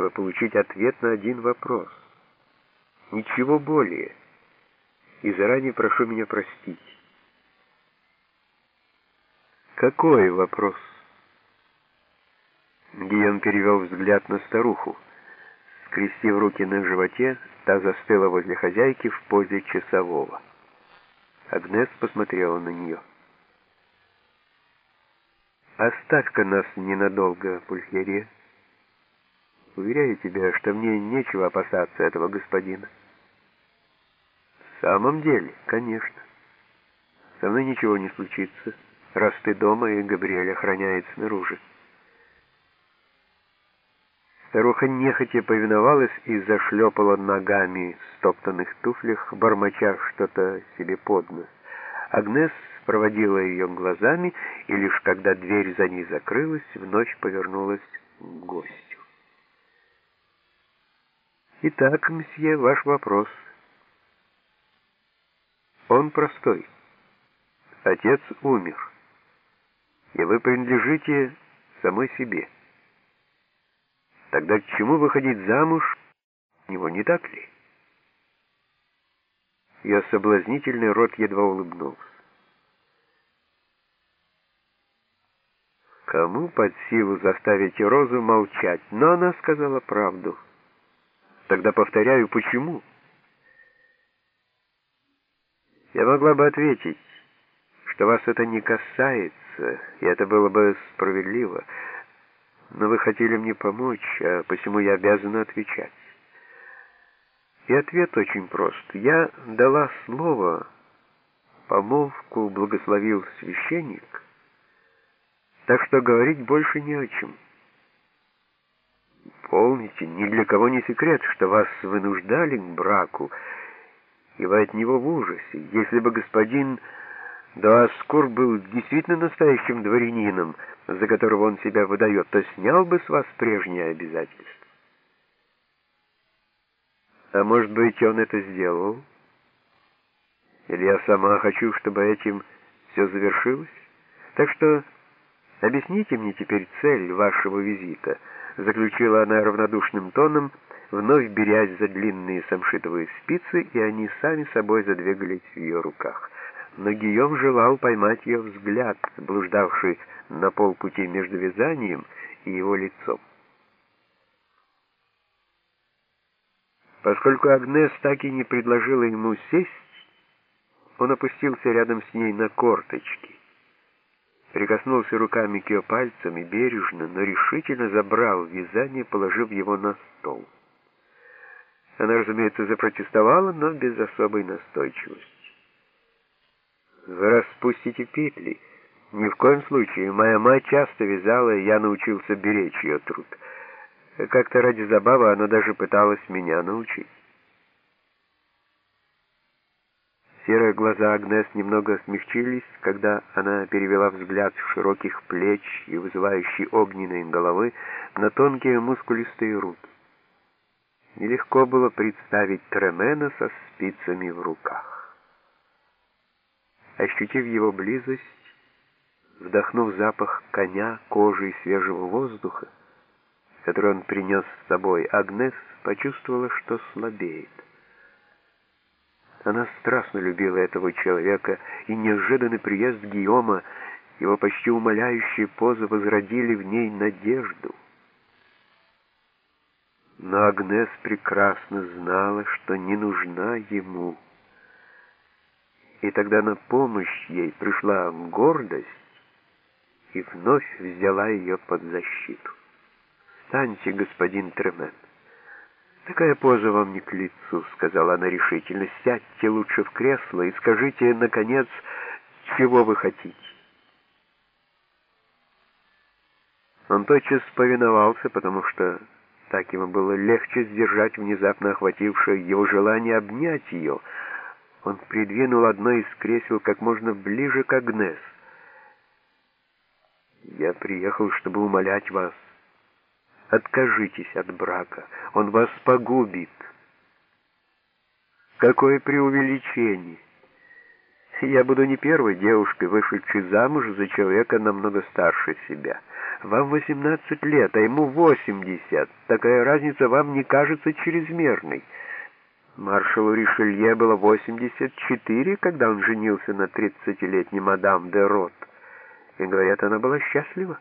чтобы получить ответ на один вопрос. Ничего более. И заранее прошу меня простить. Какой вопрос? Гийом перевел взгляд на старуху. Скрестив руки на животе, та застыла возле хозяйки в позе часового. Агнес посмотрела на нее. «Оставь-ка нас ненадолго, Пульхерия. Уверяю тебя, что мне нечего опасаться этого господина». «В самом деле, конечно. Со мной ничего не случится, раз ты дома и Габриэль охраняет снаружи». Старуха нехотя повиновалась и зашлепала ногами в стоптанных туфлях, бормоча что-то себе под нос. Агнес проводила ее глазами, и лишь когда дверь за ней закрылась, вновь повернулась к гостю. «Итак, мсье, ваш вопрос. Он простой. Отец умер, и вы принадлежите самой себе». Тогда к чему выходить замуж него, не так ли? Ее соблазнительный рот едва улыбнулся. Кому под силу заставить Розу молчать? Но она сказала правду. Тогда повторяю, почему? Я могла бы ответить, что вас это не касается, и это было бы справедливо но вы хотели мне помочь, а посему я обязана отвечать. И ответ очень прост. Я дала слово, помолвку благословил священник, так что говорить больше не о чем. Помните, ни для кого не секрет, что вас вынуждали к браку, и вы от него в ужасе. Если бы господин Дуаскур был действительно настоящим дворянином, за которого он себя выдает, то снял бы с вас прежние обязательства. А может быть, он это сделал? Или я сама хочу, чтобы этим все завершилось? Так что объясните мне теперь цель вашего визита, заключила она равнодушным тоном, вновь берясь за длинные самшитовые спицы, и они сами собой задвигались в ее руках. Но Гийом желал поймать ее взгляд, блуждавший на полпути между вязанием и его лицом. Поскольку Агнес так и не предложила ему сесть, он опустился рядом с ней на корточки, прикоснулся руками к ее пальцам и бережно, но решительно забрал вязание, положив его на стол. Она, разумеется, запротестовала, но без особой настойчивости. «Вы распустите петли», ни в коем случае. Моя мать часто вязала, и я научился беречь ее труд. Как-то ради забавы она даже пыталась меня научить. Серые глаза Агнес немного смягчились, когда она перевела взгляд с широких плеч и вызывающей огненной головы на тонкие мускулистые руки. Нелегко было представить Тремена со спицами в руках. Ощутив его близость, вдохнув запах коня, кожи и свежего воздуха, который он принес с собой, Агнес почувствовала, что слабеет. Она страстно любила этого человека, и неожиданный приезд Гийома, его почти умоляющие позы возродили в ней надежду. Но Агнес прекрасно знала, что не нужна ему. И тогда на помощь ей пришла гордость, и вновь взяла ее под защиту. «Встаньте, господин Тремен». «Такая поза вам не к лицу», — сказала она решительно. «Сядьте лучше в кресло и скажите, наконец, чего вы хотите». Он тотчас повиновался, потому что так ему было легче сдержать внезапно охватившее его желание обнять ее. Он придвинул одно из кресел как можно ближе к Агнес. Я приехал, чтобы умолять вас. Откажитесь от брака, он вас погубит. Какое преувеличение! Я буду не первой девушкой, вышедшей замуж за человека намного старше себя. Вам 18 лет, а ему 80. Такая разница вам не кажется чрезмерной. Маршалу Ришелье было 84, когда он женился на 30-летней мадам де Рот. И, говорят, она была счастлива.